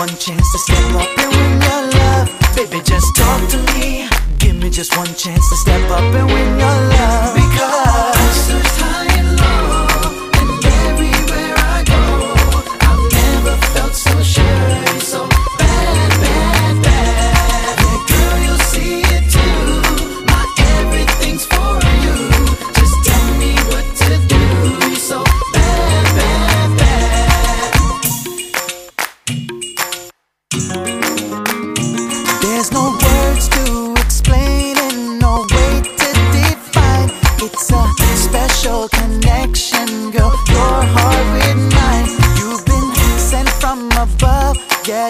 one chance to step up and win your love. Baby, just talk to me. Give me just one chance to step up and win your love.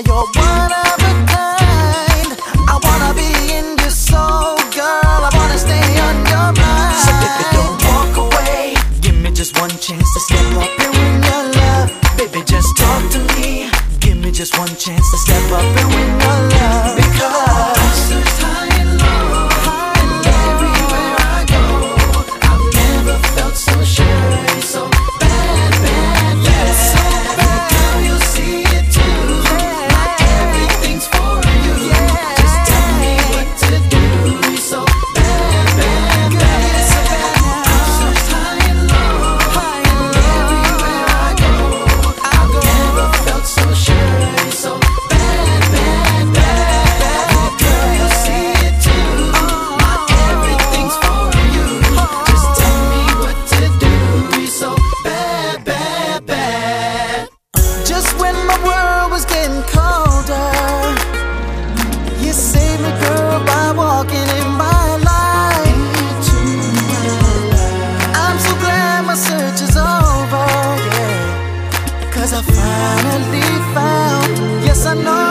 you're one of a kind. I wanna be in your soul, girl. I wanna stay on your mind. So baby, don't walk away. Give me just one chance to step up and win your love. Baby, just talk to me. Give me just one chance to step up and win your love. Because my search is over, yeah. Cause I finally found, yes, I know.